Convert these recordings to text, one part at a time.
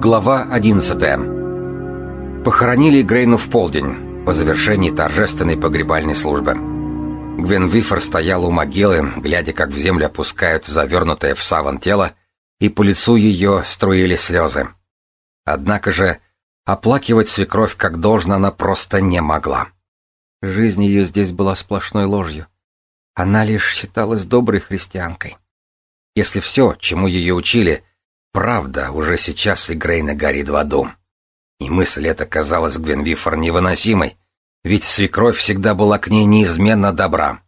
Глава 11 Похоронили Грейну в полдень, по завершении торжественной погребальной службы. Гвен Вифор стояла у могилы, глядя, как в землю опускают завернутое в саван тело, и по лицу ее струили слезы. Однако же оплакивать свекровь как должно она просто не могла. Жизнь ее здесь была сплошной ложью. Она лишь считалась доброй христианкой. Если все, чему ее учили, правда, уже сейчас и Грейна горит в аду. И мысль эта казалась Гвенвифор невыносимой, ведь свекровь всегда была к ней неизменно добра.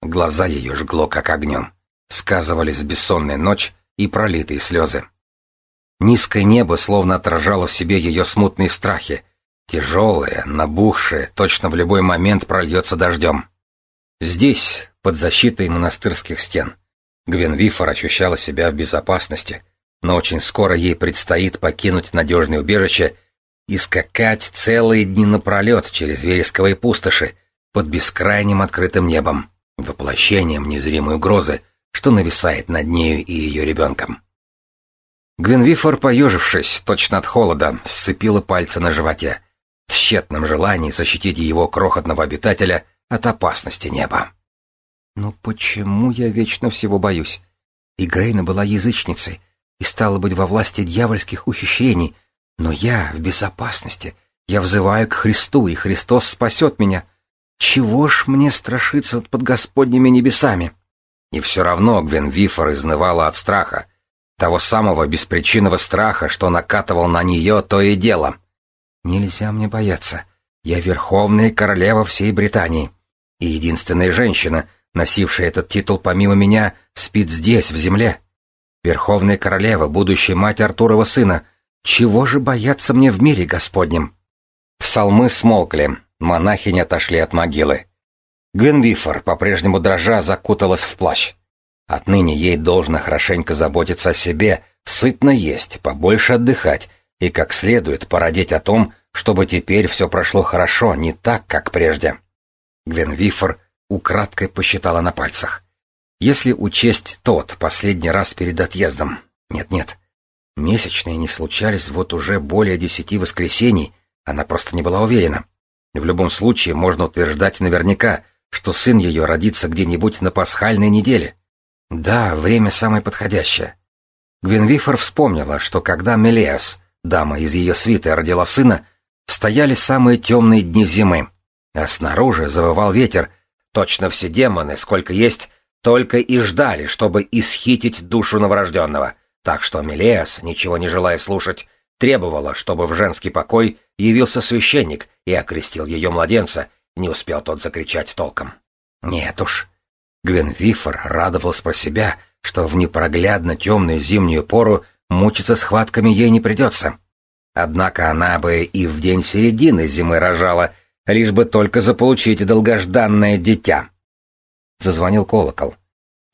Глаза ее жгло как огнем. Сказывались бессонная ночь и пролитые слезы. Низкое небо словно отражало в себе ее смутные страхи, тяжелое, набухшее, точно в любой момент прольется дождем. Здесь, под защитой монастырских стен. Гвен Вифор ощущала себя в безопасности, но очень скоро ей предстоит покинуть надежное убежище и скакать целые дни напролет через вересковые пустоши под бескрайним открытым небом, воплощением незримой угрозы, что нависает над нею и ее ребенком. Гвенвифор, поежившись, точно от холода, сцепила пальцы на животе, в тщетном желании защитить его крохотного обитателя от опасности неба. «Ну почему я вечно всего боюсь? И Грейна была язычницей, и стала быть во власти дьявольских ухищрений, но я в безопасности. Я взываю к Христу, и Христос спасет меня. Чего ж мне страшиться под Господними небесами?» И все равно Гвен Вифор изнывала от страха, того самого беспричинного страха, что накатывал на нее то и дело. «Нельзя мне бояться. Я верховная королева всей Британии и единственная женщина — носившая этот титул помимо меня, спит здесь, в земле. Верховная королева, будущая мать Артурова сына. Чего же бояться мне в мире Господнем? Псалмы смолкли, монахини отошли от могилы. Гвенвифор, по-прежнему дрожа, закуталась в плащ. Отныне ей должно хорошенько заботиться о себе, сытно есть, побольше отдыхать и как следует породить о том, чтобы теперь все прошло хорошо, не так, как прежде. Гвенвифор украдкой посчитала на пальцах. Если учесть тот последний раз перед отъездом. Нет-нет. Месячные не случались вот уже более десяти воскресений, она просто не была уверена. В любом случае можно утверждать наверняка, что сын ее родится где-нибудь на пасхальной неделе. Да, время самое подходящее. Гвенвифор вспомнила, что когда Мелеос, дама из ее свиты, родила сына, стояли самые темные дни зимы, а снаружи завывал ветер, Точно все демоны, сколько есть, только и ждали, чтобы исхитить душу новорожденного. Так что Мелеас, ничего не желая слушать, требовала, чтобы в женский покой явился священник и окрестил ее младенца, не успел тот закричать толком. Нет уж. Гвен Вифор радовался про себя, что в непроглядно темную зимнюю пору мучиться схватками ей не придется. Однако она бы и в день середины зимы рожала, лишь бы только заполучить долгожданное дитя. Зазвонил колокол,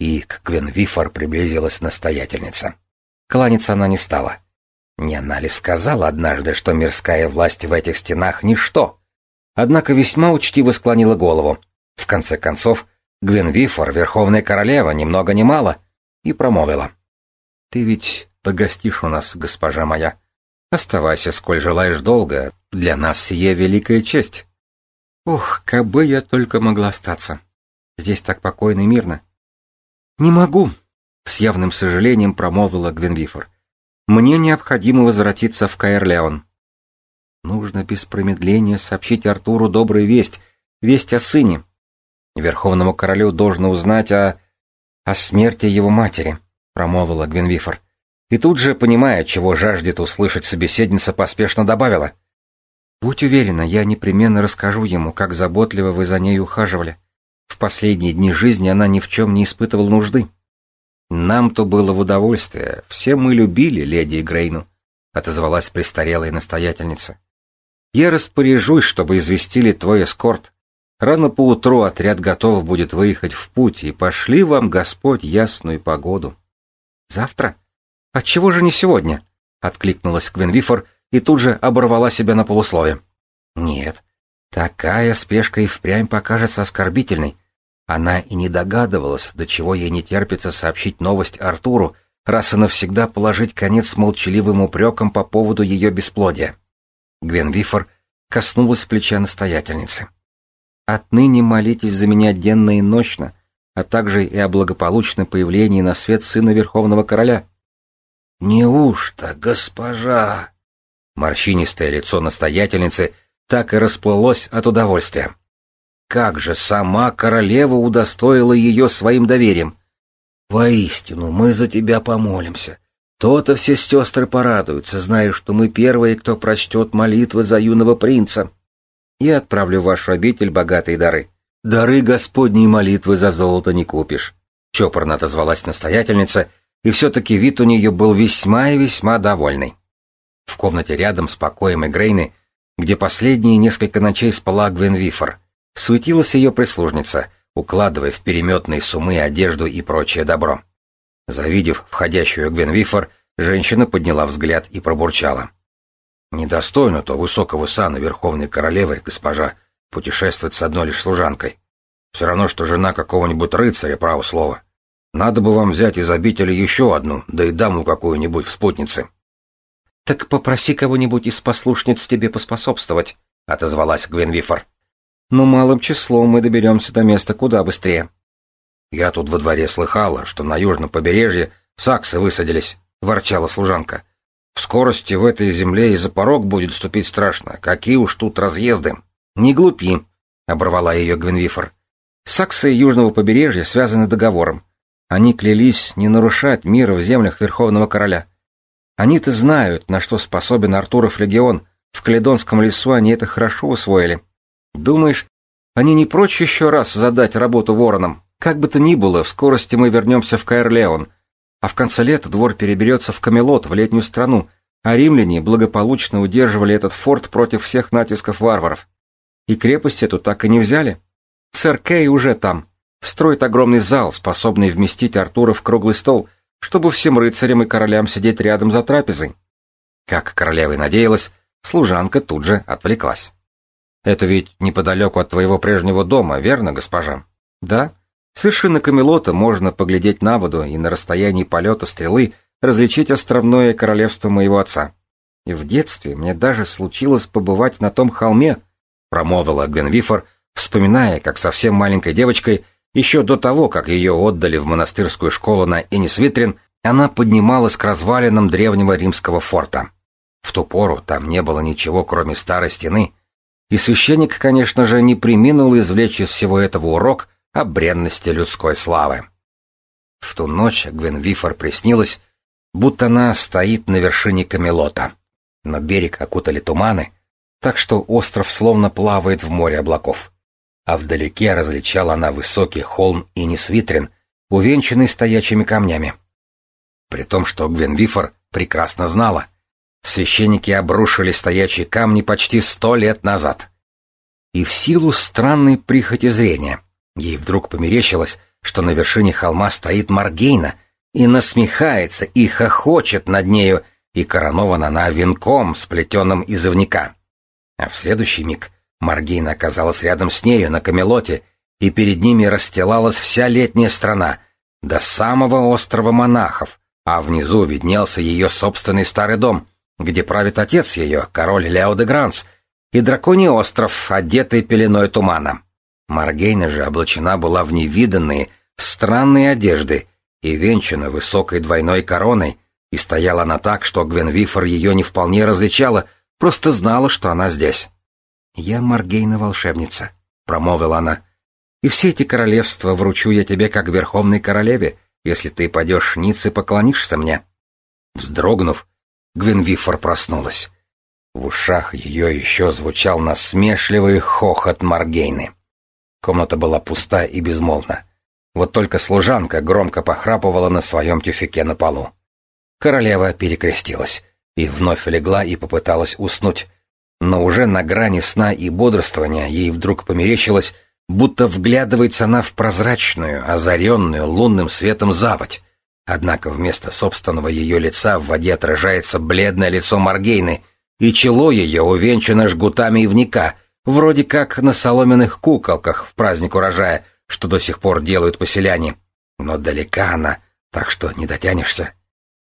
и к Гвенвифор приблизилась настоятельница. Кланяться она не стала. Не она ли сказала однажды, что мирская власть в этих стенах — ничто? Однако весьма учтиво склонила голову. В конце концов, Гвенвифор, верховная королева, ни много ни мало, и промолвила. «Ты ведь погостишь у нас, госпожа моя. Оставайся, сколь желаешь долго. Для нас сие великая честь». Ох, кабы я только могла остаться. Здесь так покойно и мирно. Не могу, с явным сожалением промолвила Гвенвифор. Мне необходимо возвратиться в Каэрлеон. Нужно без промедления сообщить Артуру добрую весть, весть о сыне. Верховному королю должно узнать о... о смерти его матери, промолвила Гвенвифор. И тут же, понимая, чего жаждет услышать собеседница, поспешно добавила — Будь уверена, я непременно расскажу ему, как заботливо вы за ней ухаживали. В последние дни жизни она ни в чем не испытывала нужды. Нам-то было в удовольствие, все мы любили леди Грейну, отозвалась престарелая настоятельница. Я распоряжусь, чтобы известили твой эскорт. Рано поутру отряд готов будет выехать в путь, и пошли вам, Господь, ясную погоду. Завтра? Отчего же не сегодня? Откликнулась Квинвифор, — и тут же оборвала себя на полуслове. Нет, такая спешка и впрямь покажется оскорбительной. Она и не догадывалась, до чего ей не терпится сообщить новость Артуру, раз и навсегда положить конец молчаливым упрекам по поводу ее бесплодия. Гвен Вифор коснулась плеча настоятельницы. «Отныне молитесь за меня денно и ночно, а также и о благополучном появлении на свет сына Верховного Короля». «Неужто, госпожа?» Морщинистое лицо настоятельницы так и расплылось от удовольствия. Как же сама королева удостоила ее своим доверием. Воистину, мы за тебя помолимся. То-то все сестры порадуются, зная, что мы первые, кто прочтет молитвы за юного принца. Я отправлю в вашу обитель богатые дары. Дары Господней молитвы за золото не купишь. Чопорно отозвалась настоятельница, и все-таки вид у нее был весьма и весьма довольный. В комнате рядом с покоем Игрейны, где последние несколько ночей спала Гвен Вифор, суетилась ее прислужница, укладывая в переметные сумы одежду и прочее добро. Завидев входящую Гвенвифор, женщина подняла взгляд и пробурчала. «Недостойно то высокого сана Верховной Королевы, госпожа, путешествовать с одной лишь служанкой. Все равно, что жена какого-нибудь рыцаря, право слово. Надо бы вам взять из обители еще одну, да и даму какую-нибудь в спутнице». «Так попроси кого-нибудь из послушниц тебе поспособствовать», — отозвалась Гвенвифор но малым числом мы доберемся до места куда быстрее. «Я тут во дворе слыхала, что на южном побережье саксы высадились», — ворчала служанка. «В скорости в этой земле и за порог будет ступить страшно. Какие уж тут разъезды!» «Не глупи», — оборвала ее Гвенвифор. «Саксы южного побережья связаны договором. Они клялись не нарушать мир в землях Верховного Короля. Они-то знают, на что способен Артуров легион. В Каледонском лесу они это хорошо усвоили. Думаешь, они не прочь еще раз задать работу воронам? Как бы то ни было, в скорости мы вернемся в Каэрлеон, а в конце лета двор переберется в Камелот, в летнюю страну, а римляне благополучно удерживали этот форт против всех натисков варваров. И крепость эту так и не взяли. Сэр Кей уже там. Строит огромный зал, способный вместить Артура в круглый стол, чтобы всем рыцарям и королям сидеть рядом за трапезой. Как королева и надеялась, служанка тут же отвлеклась. Это ведь неподалеку от твоего прежнего дома, верно, госпожа? Да. С вершины Камелота можно поглядеть на воду и на расстоянии полета стрелы различить островное королевство моего отца. И в детстве мне даже случилось побывать на том холме, промолвила Генвифор, вспоминая, как совсем маленькой девочкой, еще до того, как ее отдали в монастырскую школу на Энисвитрин, она поднималась к развалинам древнего римского форта. В ту пору там не было ничего, кроме старой стены, и священник, конечно же, не приминул извлечь из всего этого урок о бренности людской славы. В ту ночь Гвен Вифор приснилось, будто она стоит на вершине Камелота. Но берег окутали туманы, так что остров словно плавает в море облаков. А вдалеке различала она высокий холм и несвитрин, увенчанный стоячими камнями. При том, что Гвен Вифор прекрасно знала — Священники обрушили стоячие камни почти сто лет назад. И в силу странной прихоти зрения ей вдруг померещилось, что на вершине холма стоит Маргейна и насмехается и хохочет над нею, и коронована она венком, сплетенным из ивника. А в следующий миг Маргейна оказалась рядом с нею на Камелоте, и перед ними расстилалась вся летняя страна, до самого острова монахов, а внизу виднелся ее собственный старый дом — где правит отец ее, король Лео де Гранс, и драконий остров, одетый пеленой тумана. Маргейна же облачена была в невиданные, странные одежды и венчана высокой двойной короной, и стояла она так, что Гвенвифор ее не вполне различала, просто знала, что она здесь. «Я Маргейна-волшебница», — промолвила она, — «и все эти королевства вручу я тебе как верховной королеве, если ты пойдешь ниц и поклонишься мне». Вздрогнув, Гвенвифор проснулась. В ушах ее еще звучал насмешливый хохот Маргейны. Комната была пуста и безмолвна. Вот только служанка громко похрапывала на своем тюфике на полу. Королева перекрестилась и вновь легла и попыталась уснуть. Но уже на грани сна и бодрствования ей вдруг померещилось, будто вглядывается она в прозрачную, озаренную лунным светом заводь, Однако вместо собственного ее лица в воде отражается бледное лицо Маргейны, и чело ее увенчано жгутами ивника, вроде как на соломенных куколках в праздник урожая, что до сих пор делают поселяне. Но далека она, так что не дотянешься.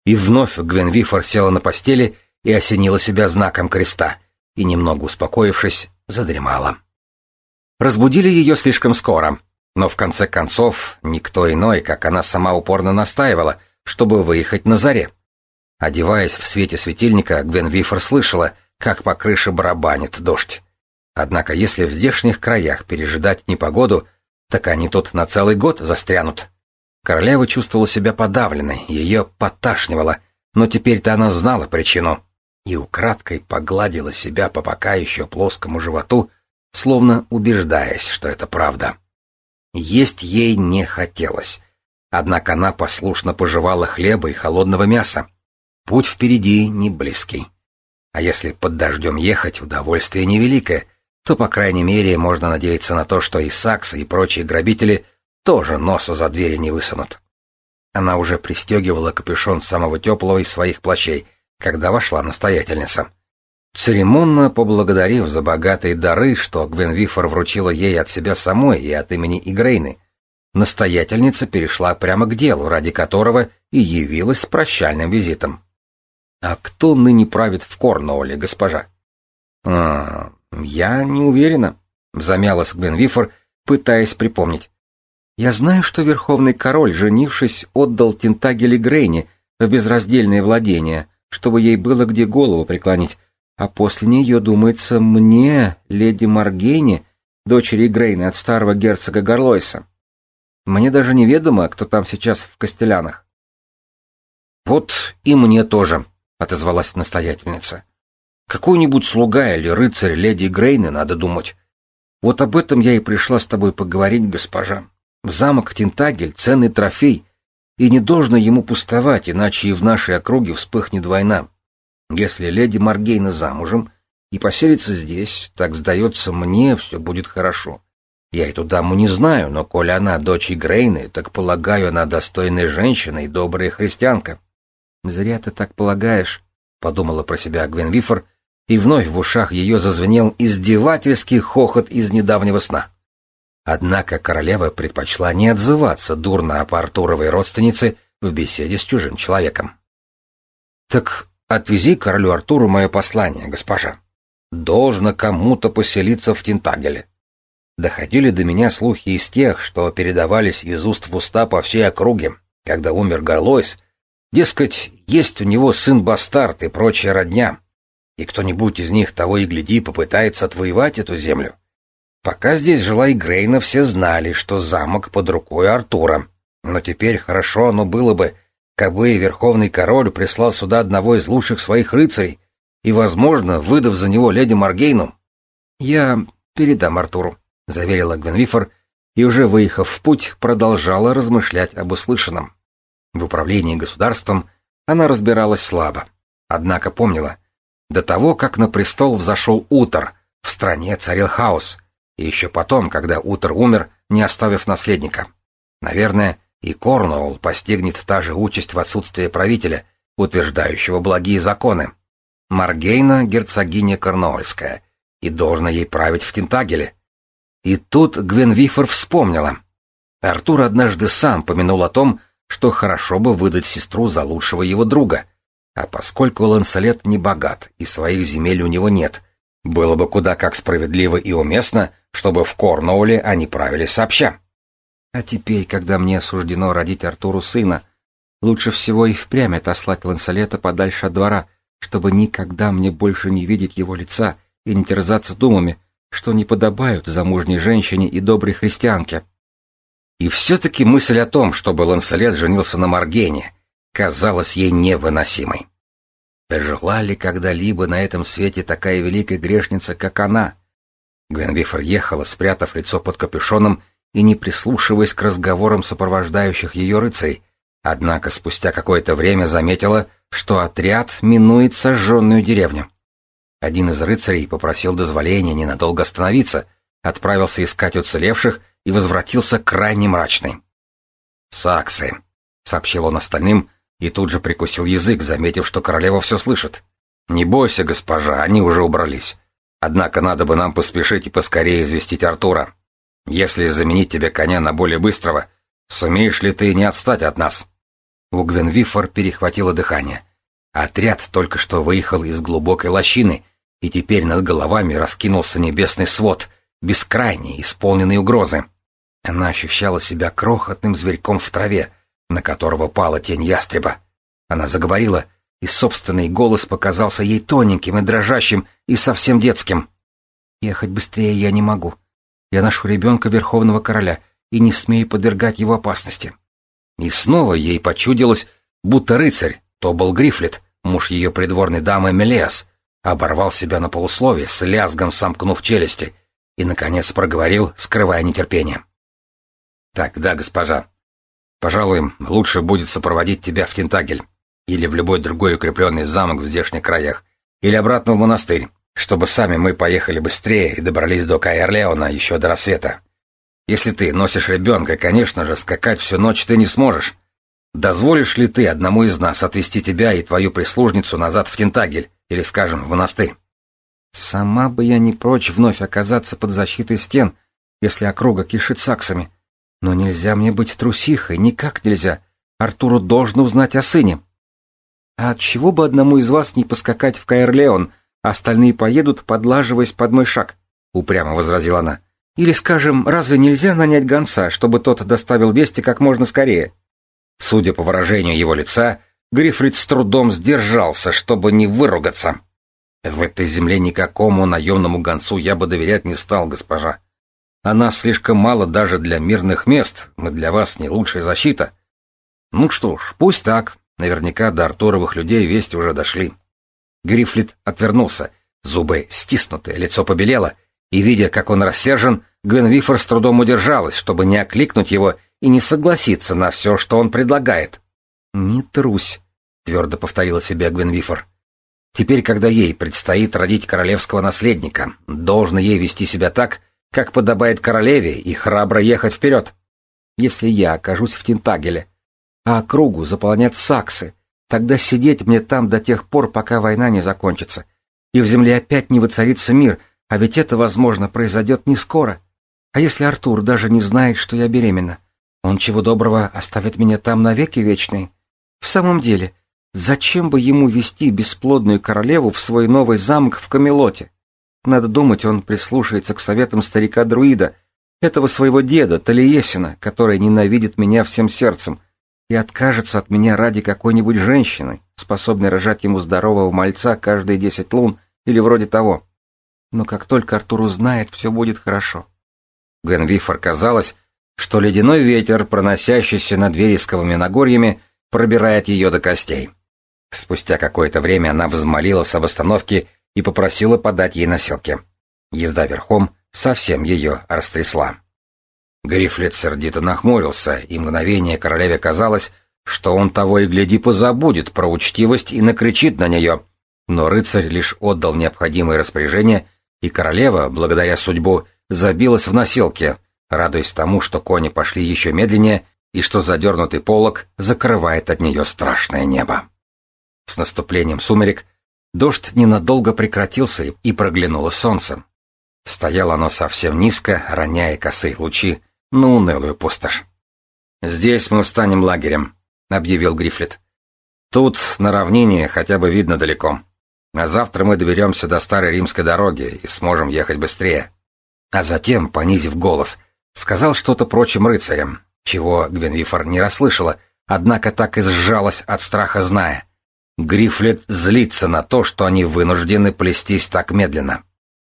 И вновь Гвенвифор села на постели и осенила себя знаком креста, и, немного успокоившись, задремала. Разбудили ее слишком скоро, но в конце концов никто иной, как она сама упорно настаивала, чтобы выехать на заре. Одеваясь в свете светильника, Гвенвифор слышала, как по крыше барабанит дождь. Однако если в здешних краях пережидать непогоду, так они тут на целый год застрянут. Королева чувствовала себя подавленной, ее поташнивало, но теперь-то она знала причину и украдкой погладила себя по пока еще плоскому животу, словно убеждаясь, что это правда. Есть ей не хотелось, однако она послушно пожевала хлеба и холодного мяса. Путь впереди не близкий. А если под дождем ехать, удовольствие невеликое, то, по крайней мере, можно надеяться на то, что и саксы, и прочие грабители тоже носа за двери не высунут. Она уже пристегивала капюшон самого теплого из своих плащей, когда вошла настоятельница. Церемонно поблагодарив за богатые дары, что Гвенвифор вручила ей от себя самой и от имени Игрейны, настоятельница перешла прямо к делу, ради которого и явилась с прощальным визитом. «А кто ныне правит в Корнуолле, госпожа?» «А, я не уверена», — замялась Гвенвифор, пытаясь припомнить. «Я знаю, что Верховный Король, женившись, отдал Тентагеле Грейне в безраздельное владение, чтобы ей было где голову преклонить, а после нее, думается, мне, леди Маргейне, дочери Грейны от старого герцога Горлойса. Мне даже неведомо, кто там сейчас в Костелянах. «Вот и мне тоже», — отозвалась настоятельница. «Какой-нибудь слуга или рыцарь леди Грейны, надо думать. Вот об этом я и пришла с тобой поговорить, госпожа. В замок Тинтагель — ценный трофей, и не должно ему пустовать, иначе и в нашей округе вспыхнет война. Если леди Маргейна замужем и поселится здесь, так, сдается мне, все будет хорошо. Я эту даму не знаю, но коли она дочь Грейны, так, полагаю, она достойная женщина и добрая христианка. — Зря ты так полагаешь, — подумала про себя Гвенвифор, и вновь в ушах ее зазвенел издевательский хохот из недавнего сна. Однако королева предпочла не отзываться дурно о Артуровой родственнице в беседе с чужим человеком. — Так Отвези королю Артуру мое послание, госпожа. Должно кому-то поселиться в Тинтагеле. Доходили до меня слухи из тех, что передавались из уст в уста по всей округе, когда умер Гарлойс. Дескать, есть у него сын-бастард и прочая родня, и кто-нибудь из них того и гляди попытается отвоевать эту землю. Пока здесь жила и Грейна, все знали, что замок под рукой Артура. Но теперь хорошо оно было бы, Кабы Верховный Король прислал сюда одного из лучших своих рыцарей и, возможно, выдав за него леди Маргейну. «Я передам Артуру», — заверила Гвенвифор, и, уже выехав в путь, продолжала размышлять об услышанном. В управлении государством она разбиралась слабо, однако помнила, до того, как на престол взошел Утор, в стране царил хаос, и еще потом, когда Утор умер, не оставив наследника. Наверное, и Корнуолл постигнет та же участь в отсутствии правителя, утверждающего благие законы. Маргейна — герцогиня Корнуольская, и должна ей править в Тинтагеле. И тут Гвенвифор вспомнила. Артур однажды сам помянул о том, что хорошо бы выдать сестру за лучшего его друга. А поскольку Ланселет не богат и своих земель у него нет, было бы куда как справедливо и уместно, чтобы в Корнуолле они правили сообща. А теперь, когда мне суждено родить Артуру сына, лучше всего и впрямь отослать Лансалета подальше от двора, чтобы никогда мне больше не видеть его лица и не терзаться думами, что не подобают замужней женщине и доброй христианке. И все-таки мысль о том, чтобы Лансалет женился на Маргене, казалась ей невыносимой. Дожила ли когда-либо на этом свете такая великая грешница, как она? Гвенвифор ехала, спрятав лицо под капюшоном и не прислушиваясь к разговорам сопровождающих ее рыцарей, однако спустя какое-то время заметила, что отряд минует сожженную деревню. Один из рыцарей попросил дозволения ненадолго остановиться, отправился искать уцелевших и возвратился крайне мрачный. «Саксы», — сообщил он остальным, и тут же прикусил язык, заметив, что королева все слышит. «Не бойся, госпожа, они уже убрались. Однако надо бы нам поспешить и поскорее известить Артура». Если заменить тебе коня на более быстрого, сумеешь ли ты не отстать от нас? У Гвенвифор перехватило дыхание. Отряд только что выехал из глубокой лощины, и теперь над головами раскинулся небесный свод, бескрайний, исполненный угрозы. Она ощущала себя крохотным зверьком в траве, на которого пала тень ястреба. Она заговорила, и собственный голос показался ей тоненьким и дрожащим, и совсем детским. «Ехать быстрее я не могу. Я ношу ребенка Верховного Короля и не смею подвергать его опасности». И снова ей почудилось, будто рыцарь, то был Грифлет, муж ее придворной дамы Мелиас, оборвал себя на полусловие, с лязгом сомкнув челюсти, и, наконец, проговорил, скрывая нетерпение. «Так, да, госпожа. Пожалуй, лучше будет сопроводить тебя в Тентагель или в любой другой укрепленный замок в здешних краях, или обратно в монастырь, чтобы сами мы поехали быстрее и добрались до Каэрлеона еще до рассвета. Если ты носишь ребенка, конечно же, скакать всю ночь ты не сможешь. Дозволишь ли ты одному из нас отвезти тебя и твою прислужницу назад в Тентагель или, скажем, в монастырь? Сама бы я не прочь вновь оказаться под защитой стен, если округа кишит саксами. Но нельзя мне быть трусихой, никак нельзя. Артуру должно узнать о сыне. А от чего бы одному из вас не поскакать в Каэрлеон, остальные поедут, подлаживаясь под мой шаг? Упрямо возразила она. Или, скажем, разве нельзя нанять гонца, чтобы тот доставил вести как можно скорее? Судя по выражению его лица, Грифрид с трудом сдержался, чтобы не выругаться. В этой земле никакому наемному гонцу я бы доверять не стал, госпожа. А нас слишком мало даже для мирных мест, мы для вас не лучшая защита. Ну что ж, пусть так, наверняка до Артуровых людей вести уже дошли. Грифлит отвернулся, зубы стиснуты, лицо побелело, и, видя, как он рассержен, Гвенвифор с трудом удержалась, чтобы не окликнуть его и не согласиться на все, что он предлагает. «Не трусь», — твердо повторила себе Гвенвифор. Теперь, когда ей предстоит родить королевского наследника, должно ей вести себя так, как подобает королеве, и храбро ехать вперед. Если я окажусь в Тинтагеле, а округу заполнят саксы, тогда сидеть мне там до тех пор, пока война не закончится, и в земле опять не воцарится мир, а ведь это, возможно, произойдет не скоро. А если Артур даже не знает, что я беременна, он чего доброго оставит меня там навеки вечные? В самом деле, зачем бы ему вести бесплодную королеву в свой новый замок в Камелоте? Надо думать, он прислушается к советам старика-друида, этого своего деда, Талиесина, который ненавидит меня всем сердцем, и откажется от меня ради какой-нибудь женщины, способной рожать ему здорового мальца каждые десять лун или вроде того. Но как только Артур узнает, все будет хорошо. Генвифор казалось, что ледяной ветер, проносящийся над вересковыми нагорьями, пробирает ее до костей. Спустя какое-то время она взмолилась об остановке и попросила подать ей носилки. Езда верхом совсем ее растрясла. Грифлет сердито нахмурился, и мгновение королеве казалось, что он того и гляди позабудет про учтивость и накричит на нее. Но рыцарь лишь отдал необходимые распоряжения, и королева, благодаря судьбу, забилась в носилке, радуясь тому, что кони пошли еще медленнее и что задернутый полог закрывает от нее страшное небо. С наступлением сумерек дождь ненадолго прекратился и проглянуло солнце. Стояло оно совсем низко, роняя косые лучи на унылую пустошь. «Здесь мы встанем лагерем», — объявил Грифлет. «Тут, на равнине, хотя бы видно далеко. А завтра мы доберемся до старой римской дороги и сможем ехать быстрее». А затем, понизив голос, сказал что-то прочим рыцарям, чего Гвенвифор не расслышала, однако так и сжалась от страха, зная. Грифлет злится на то, что они вынуждены плестись так медленно.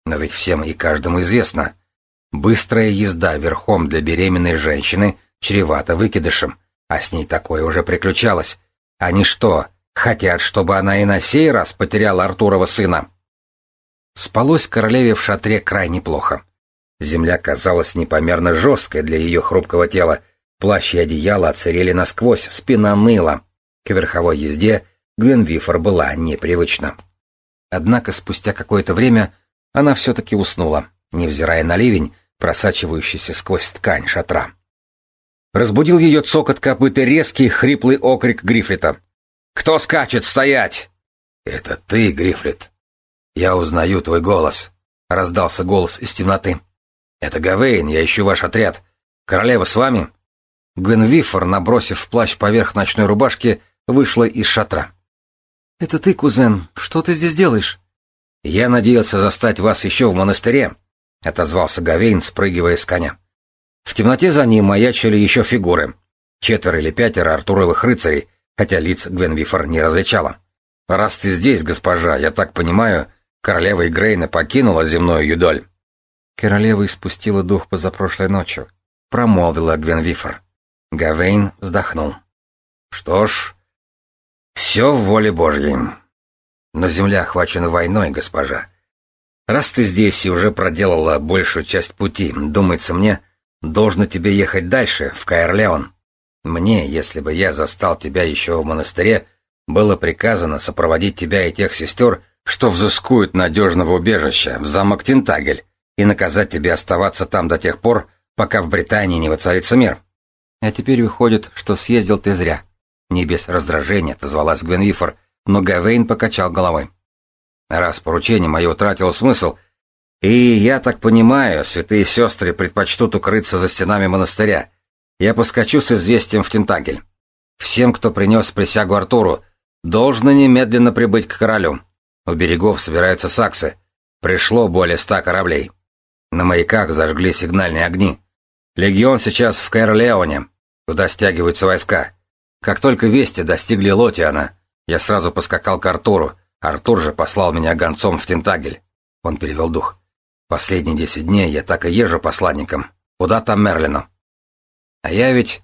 Но ведь всем и каждому известно. Быстрая езда верхом для беременной женщины чревата выкидышем, а с ней такое уже приключалось. Они что, хотят, чтобы она и на сей раз потеряла Артурова сына? Спалось королеве в шатре крайне плохо. Земля казалась непомерно жесткой для ее хрупкого тела, плащ и одеяло отсырели насквозь, спина ныла. К верховой езде Гвенвифор была непривычна. Однако спустя какое-то время она все-таки уснула, невзирая на ливень, просачивающийся сквозь ткань шатра. Разбудил ее цокот копыт и резкий хриплый окрик Грифлета. «Кто скачет? Стоять!» «Это ты, Грифлет. Я узнаю твой голос», — раздался голос из темноты. «Это Гавейн, я ищу ваш отряд. Королева с вами?» Гвенвифор, набросив плащ поверх ночной рубашки, вышла из шатра. «Это ты, кузен. Что ты здесь делаешь?» «Я надеялся застать вас еще в монастыре», — отозвался Гавейн, спрыгивая с коня. В темноте за ним маячили еще фигуры. Четверо или пятеро артуровых рыцарей, хотя лиц Гвенвифор не различала. «Раз ты здесь, госпожа, я так понимаю, королева Игрейна покинула земную юдоль». Королева испустила дух позапрошлой ночью, промолвила Гвенвифор. Гавейн вздохнул. Что ж, все в воле Божьей. Но земля охвачена войной, госпожа. Раз ты здесь и уже проделала большую часть пути, думается мне, должно тебе ехать дальше, в Каэрлеон. Мне, если бы я застал тебя еще в монастыре, было приказано сопроводить тебя и тех сестер, что взыскуют надежного убежища, в замок Тентагель, и наказать тебе оставаться там до тех пор, пока в Британии не воцарится мир. А теперь выходит, что съездил ты зря. Не без раздражения отозвалась Гвенвифор, но Гавейн покачал головой. Раз поручение мое утратило смысл, и, я так понимаю, святые сестры предпочтут укрыться за стенами монастыря, я поскочу с известием в Тентагель. Всем, кто принес присягу Артуру, должно немедленно прибыть к королю. У берегов собираются саксы. Пришло более ста кораблей. На маяках зажгли сигнальные огни. Легион сейчас в Кайрлеоне. Туда стягиваются войска. Как только вести достигли Лотиана, я сразу поскакал к Артуру. Артур же послал меня гонцом в Тентагель. Он перевел дух. Последние десять дней я так и езжу посланником. Куда там Мерлину? А я ведь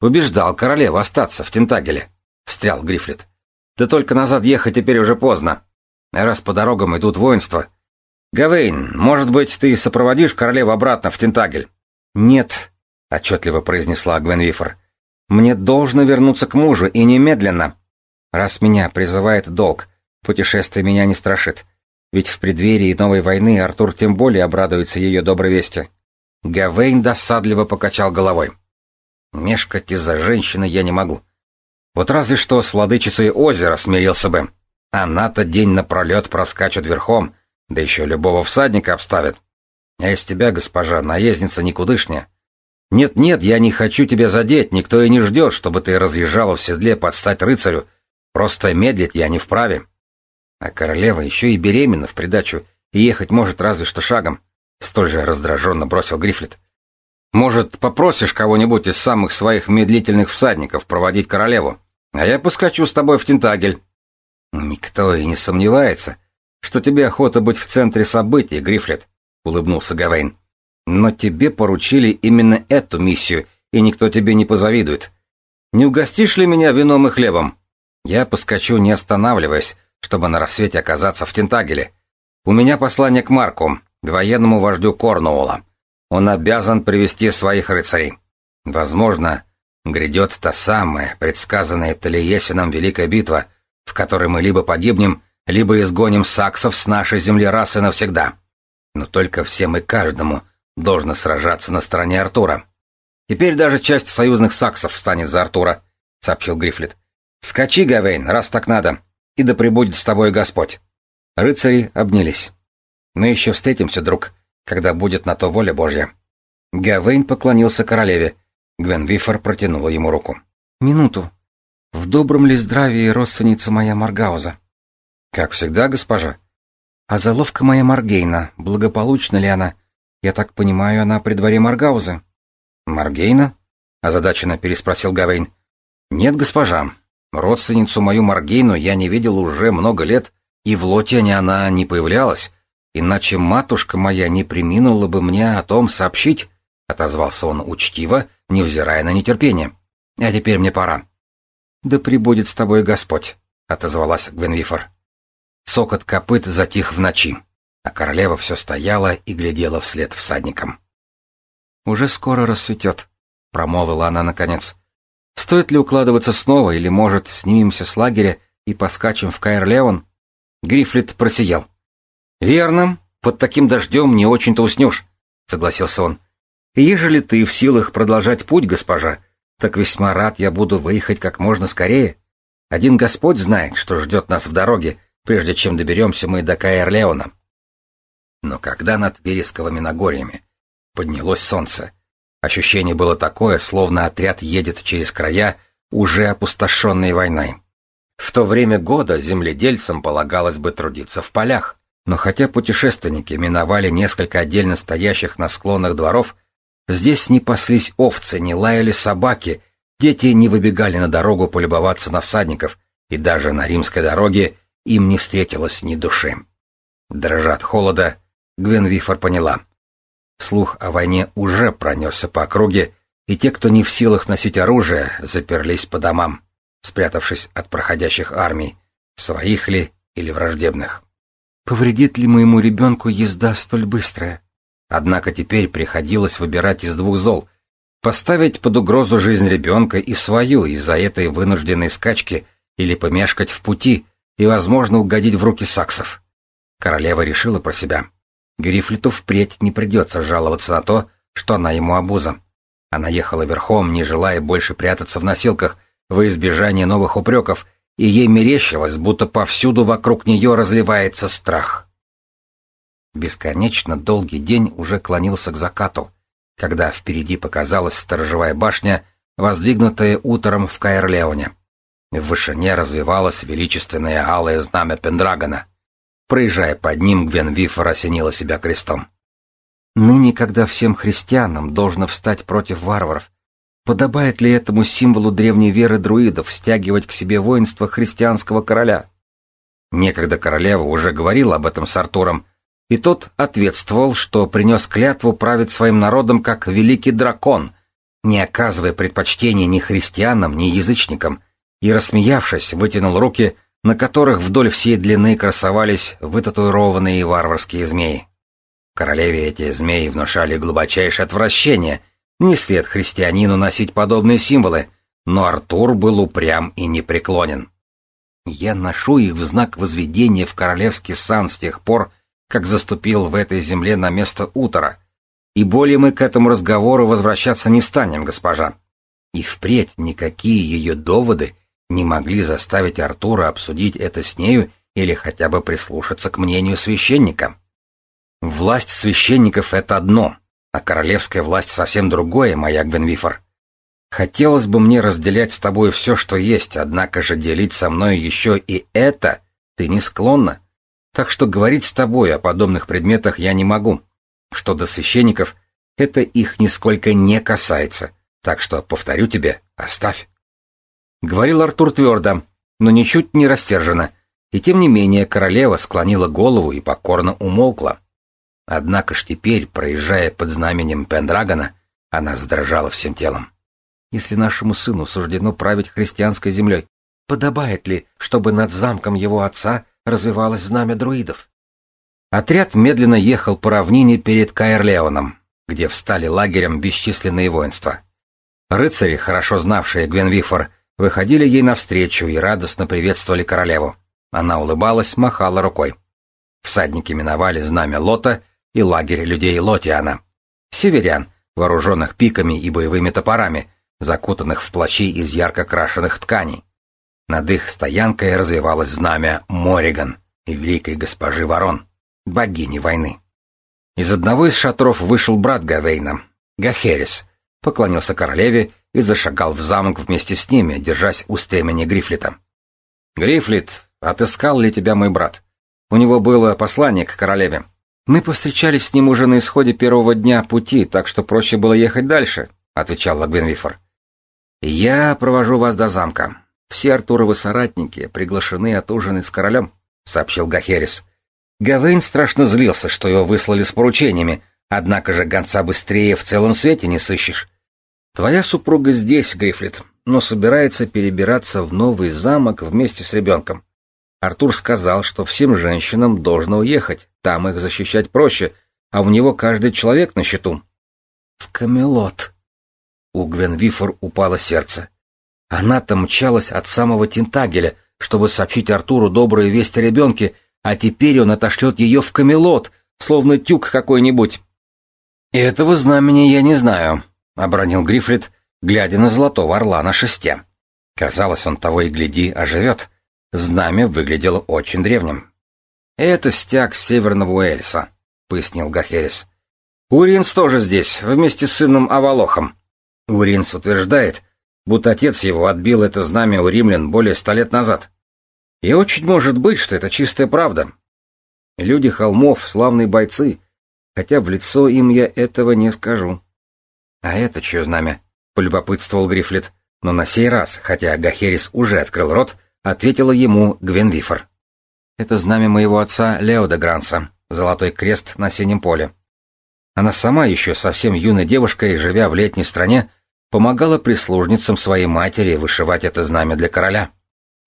убеждал королеву остаться в Тентагеле. Встрял Грифлет. Да только назад ехать теперь уже поздно. Раз по дорогам идут воинства. Гавейн, может быть, ты сопроводишь королеву обратно в Тентагель? «Нет», — отчетливо произнесла Гвенвифор. «Мне должно вернуться к мужу, и немедленно. Раз меня призывает долг, путешествие меня не страшит. Ведь в преддверии новой войны Артур тем более обрадуется ее доброй вести». Гавейн досадливо покачал головой. «Мешкать из-за женщины я не могу. Вот разве что с владычицей озера смирился бы. Она-то день напролет проскачет верхом, да еще любого всадника обставит. А из тебя, госпожа, наездница никудышняя. Нет-нет, я не хочу тебя задеть, никто и не ждет, чтобы ты разъезжала в седле под стать рыцарю. Просто медлить я не вправе. А королева еще и беременна в придачу, и ехать может разве что шагом. Столь же раздраженно бросил Грифлет. Может, попросишь кого-нибудь из самых своих медлительных всадников проводить королеву, а я поскочу с тобой в Тентагель. Никто и не сомневается, что тебе охота быть в центре событий, Грифлет улыбнулся Гавейн. Но тебе поручили именно эту миссию, и никто тебе не позавидует. Не угостишь ли меня вином и хлебом? Я поскочу, не останавливаясь, чтобы на рассвете оказаться в Тентагеле. У меня послание к Марку, военному вождю Корнуула. Он обязан привести своих рыцарей. Возможно, грядет та самая, предсказанная Талиесином великая битва, в которой мы либо погибнем, либо изгоним саксов с нашей земли расы навсегда. Но только всем и каждому должно сражаться на стороне Артура. Теперь даже часть союзных саксов встанет за Артура, сообщил Грифлет. Скачи, Гавейн, раз так надо, и да пребудет с тобой Господь. Рыцари обнялись. Мы еще встретимся, друг, когда будет на то воля Божья. Гавейн поклонился королеве. Гвенвифор протянула ему руку. «Минуту. В добром ли здравии родственница моя Маргауза?» «Как всегда, госпожа», а заловка моя Маргейна, благополучна ли она? Я так понимаю, она при дворе Маргауза. Маргейна? озадаченно переспросил Гавейн. Нет, госпожа. Родственницу мою Маргейну я не видел уже много лет, и в Лотиане она не появлялась, иначе матушка моя не приминула бы мне о том сообщить, отозвался он учтиво, невзирая на нетерпение. А теперь мне пора. Да пребудет с тобой Господь, отозвалась Гвенвифор. Сокот копыт затих в ночи, а королева все стояла и глядела вслед всадникам. «Уже скоро рассветет», — промолвила она наконец. «Стоит ли укладываться снова, или, может, снимемся с лагеря и поскачем в Каэр-Леон?» Грифлет просиял. «Верно, под таким дождем не очень-то уснешь», — согласился он. «И ежели ты в силах продолжать путь, госпожа, так весьма рад я буду выехать как можно скорее. Один Господь знает, что ждет нас в дороге, прежде чем доберемся мы до Каэрлеона. Но когда над вересковыми Нагорьями поднялось солнце, Ощущение было такое, словно отряд едет через края, уже опустошенные войной. В то время года земледельцам полагалось бы трудиться в полях, но хотя путешественники миновали несколько отдельно стоящих на склонах дворов, здесь не паслись овцы, не лаяли собаки, дети не выбегали на дорогу полюбоваться на всадников, и даже на римской дороге им не встретилось ни души. Дрожа от холода, Гвенвифор поняла. Слух о войне уже пронесся по округе, и те, кто не в силах носить оружие, заперлись по домам, спрятавшись от проходящих армий, своих ли или враждебных. Повредит ли моему ребенку езда столь быстрая? Однако теперь приходилось выбирать из двух зол — поставить под угрозу жизнь ребенка и свою из-за этой вынужденной скачки или помешкать в пути и, возможно, угодить в руки саксов. Королева решила про себя. Грифлиту впредь не придется жаловаться на то, что она ему обуза. Она ехала верхом, не желая больше прятаться в носилках, во избежание новых упреков, и ей мерещилось, будто повсюду вокруг нее разливается страх. Бесконечно долгий день уже клонился к закату, когда впереди показалась сторожевая башня, воздвигнутая утром в Каэрлеоне. В вышине развивалось величественное алое знамя Пендрагона. Проезжая под ним, Гвен Вифор осенила себя крестом. Ныне, когда всем христианам должно встать против варваров, подобает ли этому символу древней веры друидов стягивать к себе воинство христианского короля? Некогда королева уже говорила об этом с Артуром, и тот ответствовал, что принес клятву править своим народом как великий дракон, не оказывая предпочтения ни христианам, ни язычникам, и, рассмеявшись, вытянул руки, на которых вдоль всей длины красовались вытатуированные варварские змеи. Королеве эти змеи внушали глубочайшее отвращение, не след христианину носить подобные символы, но Артур был упрям и непреклонен. Я ношу их в знак возведения в королевский сан с тех пор, как заступил в этой земле на место утра, и более мы к этому разговору возвращаться не станем, госпожа. И впредь никакие ее доводы не могли заставить Артура обсудить это с нею или хотя бы прислушаться к мнению священника. Власть священников — это одно, а королевская власть совсем другое, моя Гвенвифор. Хотелось бы мне разделять с тобой все, что есть, однако же делить со мной еще и это ты не склонна. Так что говорить с тобой о подобных предметах я не могу. Что до священников, это их нисколько не касается. Так что, повторю тебе, оставь. Говорил Артур твердо, но ничуть не растерженно, и тем не менее королева склонила голову и покорно умолкла. Однако ж теперь, проезжая под знаменем Пендрагона, она задрожала всем телом. Если нашему сыну суждено править христианской землей, подобает ли, чтобы над замком его отца развивалось знамя друидов? Отряд медленно ехал по равнине перед Каэрлеоном, где встали лагерем бесчисленные воинства. Рыцари, хорошо знавшие Гвенвифор, выходили ей навстречу и радостно приветствовали королеву. Она улыбалась, махала рукой. Всадники миновали знамя Лота и лагерь людей Лотиана. Северян, вооруженных пиками и боевыми топорами, закутанных в плащи из ярко крашеных тканей. Над их стоянкой развивалось знамя Мориган, великой госпожи Ворон, богини войны. Из одного из шатров вышел брат Гавейна, Гахерис, поклонился королеве и зашагал в замок вместе с ними, держась у стремени Грифлита. «Грифлит, отыскал ли тебя мой брат? У него было послание к королеве. Мы повстречались с ним уже на исходе первого дня пути, так что проще было ехать дальше», — отвечал Лагвенвифор. «Я провожу вас до замка. Все Артуровы соратники приглашены отужинать с королем», — сообщил Гахерис. Гавейн страшно злился, что его выслали с поручениями, однако же гонца быстрее в целом свете не сыщешь. Твоя супруга здесь, Грифлет, но собирается перебираться в новый замок вместе с ребенком. Артур сказал, что всем женщинам должно уехать, там их защищать проще, а у него каждый человек на счету. В Камелот. У Гвенвифор упало сердце. Она-то мчалась от самого Тинтагеля, чтобы сообщить Артуру добрые вести о ребенке, а теперь он отошлет ее в Камелот, словно тюк какой-нибудь. «Этого знамени я не знаю», — обронил Грифрид, глядя на золотого орла на шесте. Казалось, он того и гляди оживет. Знамя выглядело очень древним. «Это стяг северного Уэльса», — пояснил Гахерис. Уринс тоже здесь, вместе с сыном Авалохом. Уринс утверждает, будто отец его отбил это знамя у римлян более ста лет назад. И очень может быть, что это чистая правда. Люди холмов — славные бойцы, хотя в лицо им я этого не скажу. — А это чье знамя? — полюбопытствовал Грифлет, но на сей раз, хотя Гахерис уже открыл рот, ответила ему Гвенвифор. — Это знамя моего отца Леода Гранса, золотой крест на синем поле. Она сама еще совсем юной девушкой, живя в летней стране, помогала прислужницам своей матери вышивать это знамя для короля.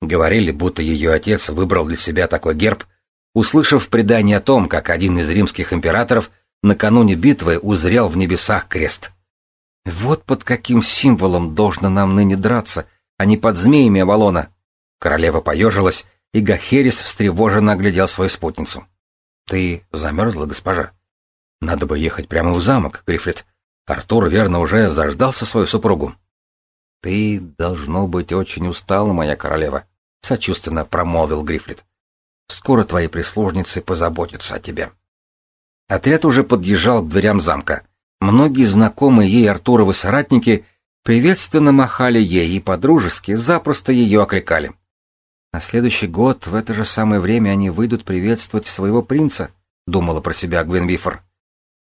Говорили, будто ее отец выбрал для себя такой герб, услышав предание о том, как один из римских императоров накануне битвы узрел в небесах крест. Вот под каким символом должно нам ныне драться, а не под змеями Авалона. Королева поежилась, и Гахерис встревоженно оглядел свою спутницу. — Ты замерзла, госпожа? Надо бы ехать прямо в замок, Грифлет. Артур, верно, уже заждался свою супругу. — Ты, должно быть, очень устала, моя королева, — сочувственно промолвил Грифлет. — Скоро твои прислужницы позаботятся о тебе. Отряд уже подъезжал к дверям замка. Многие знакомые ей Артуровы соратники приветственно махали ей и подружески запросто ее окликали. На следующий год в это же самое время они выйдут приветствовать своего принца, думала про себя Гвенвифор.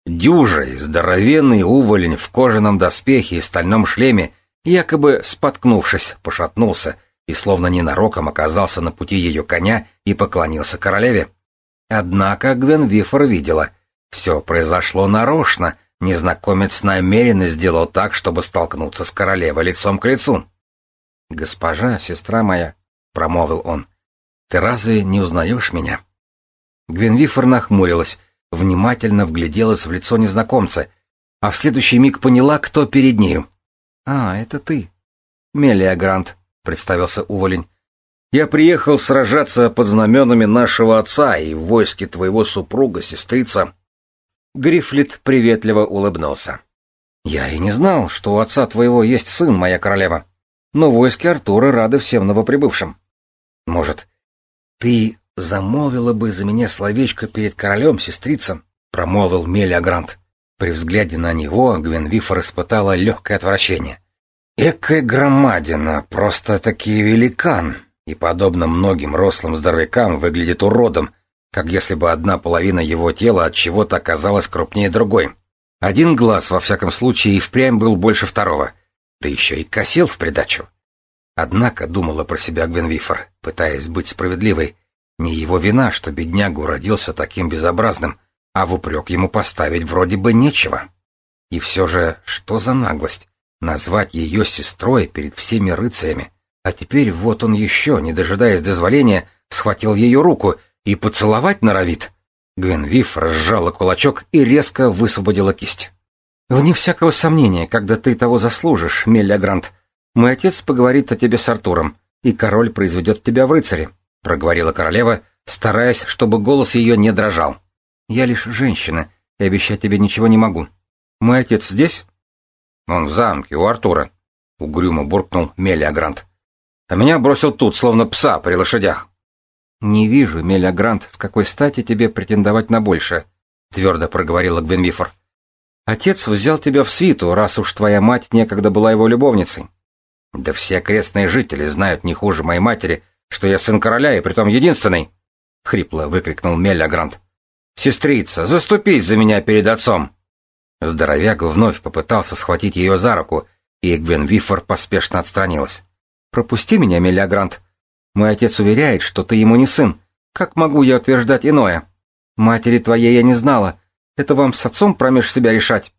Дюжий, здоровенный уволень в кожаном доспехе и стальном шлеме, якобы споткнувшись, пошатнулся и словно ненароком оказался на пути ее коня и поклонился королеве. Однако Гвенвифор видела, все произошло нарочно, незнакомец намеренно сделал так, чтобы столкнуться с королевой лицом к лицу. «Госпожа, сестра моя», — промолвил он, — «ты разве не узнаешь меня?» Гвенвифор нахмурилась, внимательно вгляделась в лицо незнакомца, а в следующий миг поняла, кто перед нею. «А, это ты». «Мелия Грант», — представился уволень. «Я приехал сражаться под знаменами нашего отца и в войске твоего супруга, сестрица». Грифлит приветливо улыбнулся. «Я и не знал, что у отца твоего есть сын, моя королева. Но войски Артура рады всем новоприбывшим. Может, ты «Замолвила бы за меня словечко перед королем, сестрица», — промолвил Мелиагрант. При взгляде на него Гвенвифор испытала легкое отвращение. «Экая громадина, просто-таки великан, и, подобно многим рослым здоровякам, выглядит уродом, как если бы одна половина его тела от чего-то оказалась крупнее другой. Один глаз, во всяком случае, и впрямь был больше второго, да еще и косил в придачу. Однако думала про себя Гвенвифор, пытаясь быть справедливой, не его вина, что беднягу родился таким безобразным, а в упрек ему поставить вроде бы нечего. И все же, что за наглость? Назвать ее сестрой перед всеми рыцарями. А теперь вот он еще, не дожидаясь дозволения, схватил ее руку и поцеловать норовит. Гвенвиф разжала кулачок и резко высвободила кисть. «Вне всякого сомнения, когда ты того заслужишь, Мелля Грант, мой отец поговорит о тебе с Артуром, и король произведет тебя в рыцаре. — проговорила королева, стараясь, чтобы голос ее не дрожал. «Я лишь женщина, и обещать тебе ничего не могу. Мой отец здесь?» «Он в замке, у Артура», — угрюмо буркнул Мелиагрант. «А меня бросил тут, словно пса при лошадях». «Не вижу, Мелиагрант, с какой стати тебе претендовать на большее», — твердо проговорила Гвенвифор. «Отец взял тебя в свиту, раз уж твоя мать некогда была его любовницей». «Да все окрестные жители знают не хуже моей матери, что я сын короля и притом единственный!» — хрипло выкрикнул Меллягрант. «Сестрица, заступись за меня перед отцом!» Здоровяк вновь попытался схватить ее за руку, и Гвен Вифор поспешно отстранилась. «Пропусти меня, Меллиагрант. Мой отец уверяет, что ты ему не сын. Как могу я утверждать иное? Матери твоей я не знала. Это вам с отцом промеж себя решать».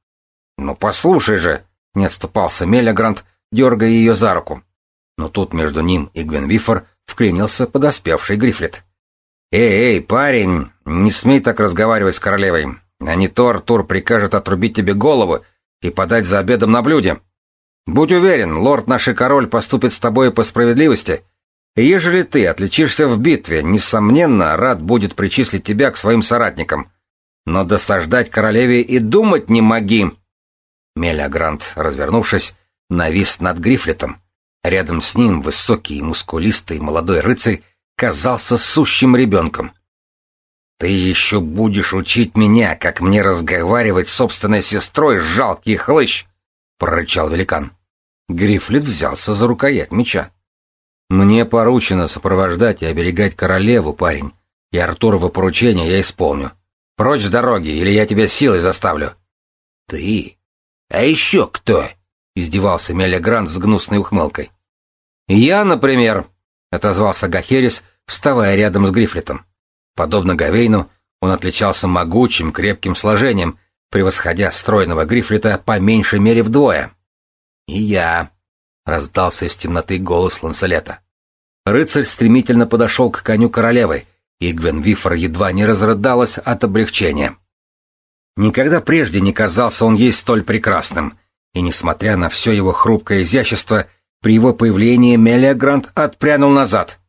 «Ну послушай же!» — не отступался Меллиагрант, дергая ее за руку. Но тут между ним и Гвен Вифор вклинился подоспевший Грифлет. «Эй, эй, парень, не смей так разговаривать с королевой, а не то Артур прикажет отрубить тебе голову и подать за обедом на блюде. Будь уверен, лорд наш и король поступит с тобой по справедливости, ежели ты отличишься в битве, несомненно, рад будет причислить тебя к своим соратникам. Но досаждать королеве и думать не моги!» Мелиагрант, развернувшись, навис над Грифлетом, Рядом с ним высокий, мускулистый молодой рыцарь казался сущим ребенком. Ты еще будешь учить меня, как мне разговаривать с собственной сестрой, жалкий хлыщ! прорычал великан. Грифлит взялся за рукоять меча. «Мне поручено сопровождать и оберегать королеву, парень, и Артурово поручение я исполню. Прочь с дороги, или я тебя силой заставлю». «Ты? А еще кто?» — издевался Мелегрант с гнусной ухмылкой. «Я, например», — отозвался Гахерис, вставая рядом с Грифлетом. Подобно Гавейну, он отличался могучим, крепким сложением, превосходя стройного Грифлета по меньшей мере вдвое. «И я», — раздался из темноты голос Ланселета. Рыцарь стремительно подошел к коню королевы, и Гвенвифор едва не разрыдалась от облегчения. Никогда прежде не казался он ей столь прекрасным, и, несмотря на все его хрупкое изящество, при его появлении Мелиагрант отпрянул назад.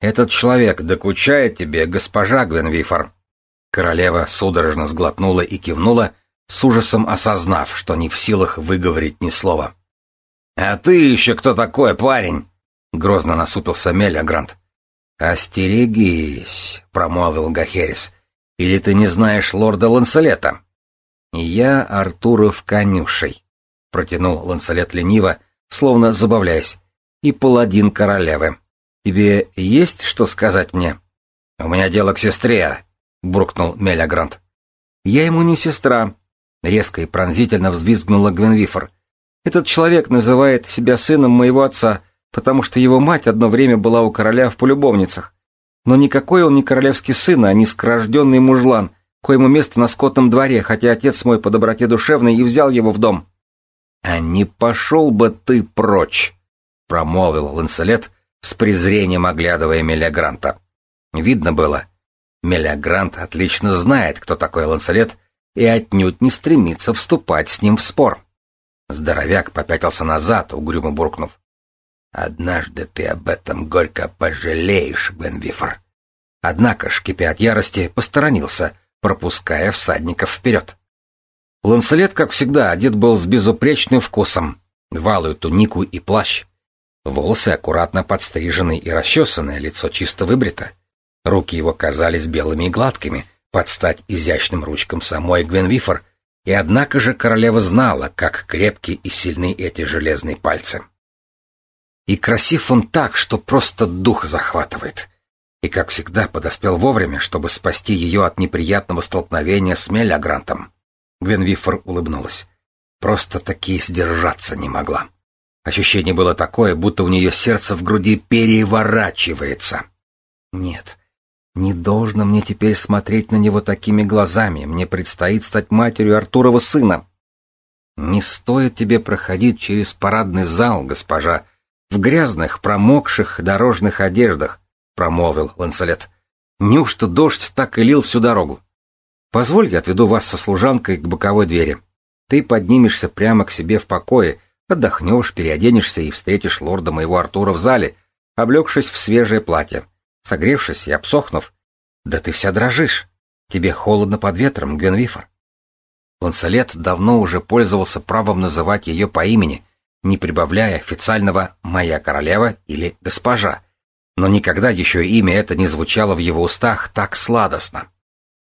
«Этот человек докучает тебе, госпожа Гвенвифор». Королева судорожно сглотнула и кивнула, с ужасом осознав, что не в силах выговорить ни слова. «А ты еще кто такой, парень?» — грозно насупился Мелиагрант. «Остерегись», — промолвил Гахерис, — «или ты не знаешь лорда Ланселета?» «Я Артуров конюшей», — протянул Ланселет лениво, словно забавляясь, — «и паладин королевы. Тебе есть что сказать мне?» «У меня дело к сестре», — буркнул Мелиагрант. «Я ему не сестра», — резко и пронзительно взвизгнула Гвенвифор. Этот человек называет себя сыном моего отца, потому что его мать одно время была у короля в полюбовницах. Но никакой он не королевский сын, а нескорожденный мужлан, коему место на скотном дворе, хотя отец мой по доброте душевной и взял его в дом. — А не пошел бы ты прочь! — промолвил Ланселет, с презрением оглядывая Мелиагранта. Видно было, Мелиагрант отлично знает, кто такой Ланселет, и отнюдь не стремится вступать с ним в спор. Здоровяк попятился назад, угрюмо буркнув. «Однажды ты об этом горько пожалеешь, Бенвифор». Однако, шкипя от ярости, посторонился, пропуская всадников вперед. Ланселет, как всегда, одет был с безупречным вкусом. Валую тунику и плащ. Волосы аккуратно подстрижены и расчесаны, лицо чисто выбрито. Руки его казались белыми и гладкими, под стать изящным ручкам самой Гвенвифор, и однако же королева знала, как крепки и сильны эти железные пальцы. И красив он так, что просто дух захватывает. И, как всегда, подоспел вовремя, чтобы спасти ее от неприятного столкновения с Мелягрантом. Гвенвифор улыбнулась. Просто-таки сдержаться не могла. Ощущение было такое, будто у нее сердце в груди переворачивается. Нет, не должно мне теперь смотреть на него такими глазами. Мне предстоит стать матерью Артурова сына. Не стоит тебе проходить через парадный зал, госпожа, в грязных, промокших дорожных одеждах, промолвил Ланселет. Неужто дождь так и лил всю дорогу? Позволь, я отведу вас со служанкой к боковой двери. Ты поднимешься прямо к себе в покое, отдохнешь, переоденешься и встретишь лорда моего Артура в зале, облегшись в свежее платье. Согревшись и обсохнув, да ты вся дрожишь. Тебе холодно под ветром, Гвенвифор. Ланселет давно уже пользовался правом называть ее по имени, не прибавляя официального «моя королева» или «госпожа», но никогда еще имя это не звучало в его устах так сладостно.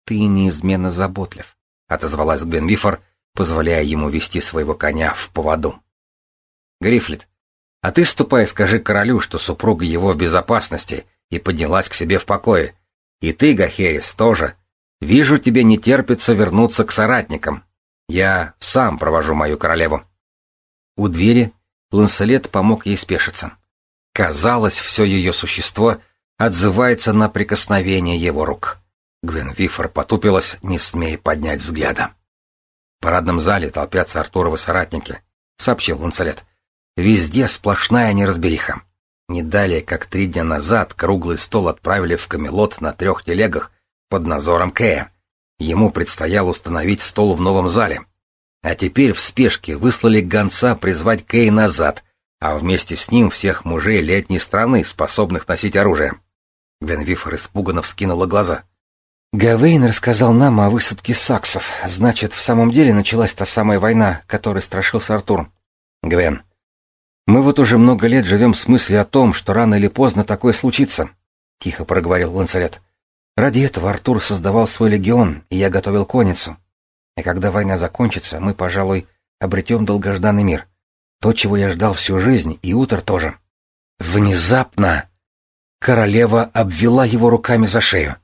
«Ты неизменно заботлив», — отозвалась Гвенвифор, позволяя ему вести своего коня в поводу. «Грифлет, а ты ступай скажи королю, что супруга его в безопасности — и поднялась к себе в покое. И ты, Гахерис, тоже. Вижу, тебе не терпится вернуться к соратникам. Я сам провожу мою королеву. У двери Ланселет помог ей спешиться. Казалось, все ее существо отзывается на прикосновение его рук. Гвен Вифор потупилась, не смея поднять взгляда. В парадном зале толпятся Артуровы соратники, сообщил Ланселет. Везде сплошная неразбериха. Не далее, как три дня назад, круглый стол отправили в Камелот на трех телегах под надзором Кэя. Ему предстояло установить стол в новом зале. А теперь в спешке выслали гонца призвать Кэя назад, а вместе с ним всех мужей летней страны, способных носить оружие. Гвенвифор испуганно вскинула глаза. «Гавейн рассказал нам о высадке саксов. Значит, в самом деле началась та самая война, которой страшился Артур. Гвен, мы вот уже много лет живем с мыслью о том, что рано или поздно такое случится, — тихо проговорил Ланселет. Ради этого Артур создавал свой легион, и я готовил конницу. И когда война закончится, мы, пожалуй, обретем долгожданный мир. То, чего я ждал всю жизнь, и утро тоже. Внезапно королева обвела его руками за шею.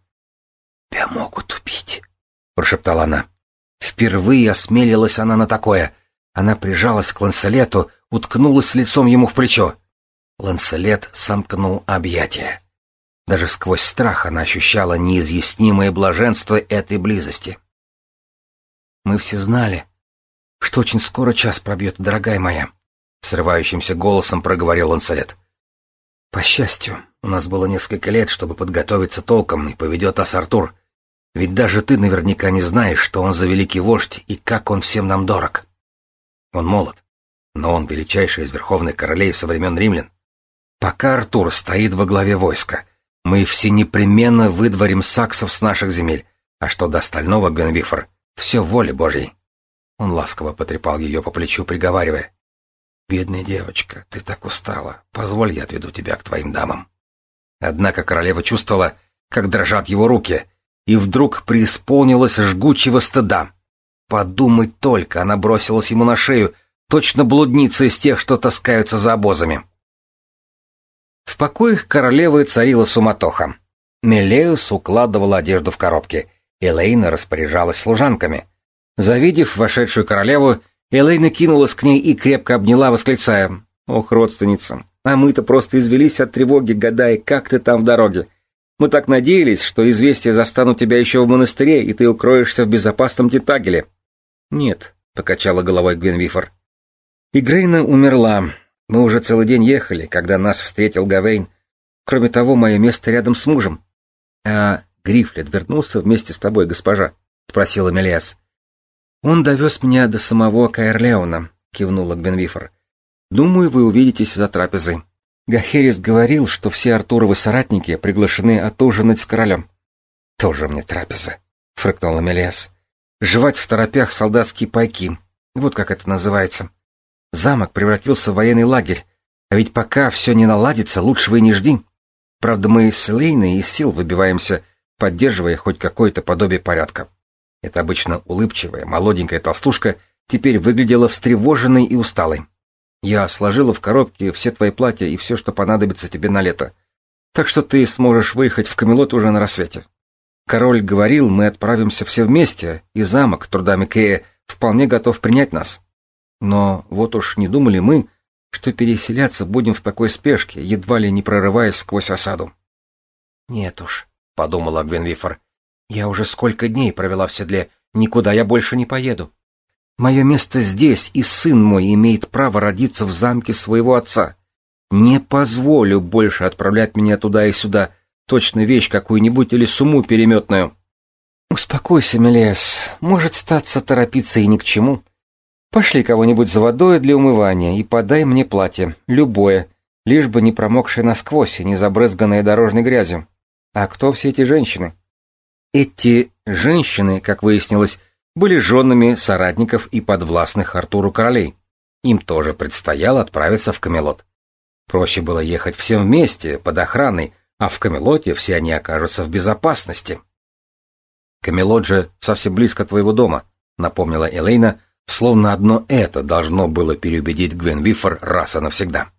«Тебя могут убить», — прошептала она. Впервые осмелилась она на такое. Она прижалась к Ланселету, уткнулась лицом ему в плечо. Ланселет сомкнул объятия. Даже сквозь страх она ощущала неизъяснимое блаженство этой близости. «Мы все знали, что очень скоро час пробьет, дорогая моя», — срывающимся голосом проговорил Ланселет. «По счастью, у нас было несколько лет, чтобы подготовиться толком, и поведет нас Артур. Ведь даже ты наверняка не знаешь, что он за великий вождь и как он всем нам дорог. Он молод, но он величайший из верховных королей со времен римлян. Пока Артур стоит во главе войска, мы все непременно выдворим саксов с наших земель, а что до остального, Генвифор, все воле Божьей. Он ласково потрепал ее по плечу, приговаривая. «Бедная девочка, ты так устала. Позволь, я отведу тебя к твоим дамам». Однако королева чувствовала, как дрожат его руки, и вдруг преисполнилась жгучего стыда. Подумать только, она бросилась ему на шею, точно блудница из тех, что таскаются за обозами. В покоях королевы царила суматоха. Мелеус укладывала одежду в коробки, Элейна распоряжалась служанками. Завидев вошедшую королеву, Элейна кинулась к ней и крепко обняла, восклицая. «Ох, родственница, а мы-то просто извелись от тревоги, гадая, как ты там в дороге. Мы так надеялись, что известия застанут тебя еще в монастыре, и ты укроешься в безопасном Титагеле». «Нет», — покачала головой «Игрейна умерла, мы уже целый день ехали, когда нас встретил Гавейн. Кроме того, мое место рядом с мужем. А Грифлет вернулся вместе с тобой, госпожа? спросила Мелиас. Он довез меня до самого Каэрлеона, кивнула Гвенвифор. Думаю, вы увидитесь за трапезой. Гахерис говорил, что все Артуровы соратники приглашены отужинать с королем. Тоже мне трапеза, фрыкнула Мелиас. Жевать в торопях солдатские пайки. Вот как это называется. Замок превратился в военный лагерь, а ведь пока все не наладится, лучше вы не жди. Правда, мы с Лейной из сил выбиваемся, поддерживая хоть какое-то подобие порядка. Эта обычно улыбчивая, молоденькая толстушка теперь выглядела встревоженной и усталой. Я сложила в коробке все твои платья и все, что понадобится тебе на лето. Так что ты сможешь выехать в Камелот уже на рассвете. Король говорил, мы отправимся все вместе, и замок трудами Кея вполне готов принять нас. Но вот уж не думали мы, что переселяться будем в такой спешке, едва ли не прорываясь сквозь осаду. «Нет уж», — подумала Гвенвифор, — «я уже сколько дней провела в седле, никуда я больше не поеду. Мое место здесь, и сын мой имеет право родиться в замке своего отца. Не позволю больше отправлять меня туда и сюда, точно вещь какую-нибудь или сумму переметную». «Успокойся, Мелиас, может статься торопиться и ни к чему». Пошли кого-нибудь за водой для умывания и подай мне платье, любое, лишь бы не промокшее насквозь и не забрызганное дорожной грязью. А кто все эти женщины? Эти женщины, как выяснилось, были женами соратников и подвластных Артуру королей. Им тоже предстояло отправиться в Камелот. Проще было ехать всем вместе, под охраной, а в Камелоте все они окажутся в безопасности. Камелот же совсем близко твоего дома, напомнила Элейна, Словно одно это должно было переубедить Гвен Вифор раз и навсегда.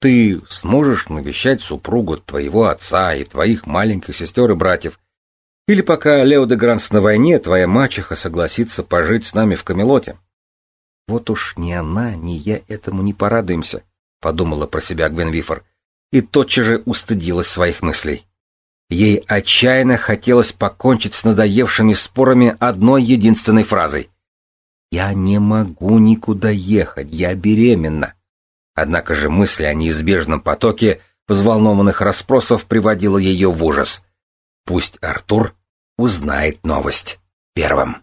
Ты сможешь навещать супругу твоего отца и твоих маленьких сестер и братьев. Или пока Лео де Гранс на войне, твоя мачеха согласится пожить с нами в Камелоте. Вот уж ни она, ни я этому не порадуемся, подумала про себя Гвен Вифор, и тотчас же устыдилась своих мыслей. Ей отчаянно хотелось покончить с надоевшими спорами одной единственной фразой. «Я не могу никуда ехать, я беременна». Однако же мысль о неизбежном потоке взволнованных расспросов приводила ее в ужас. Пусть Артур узнает новость первым.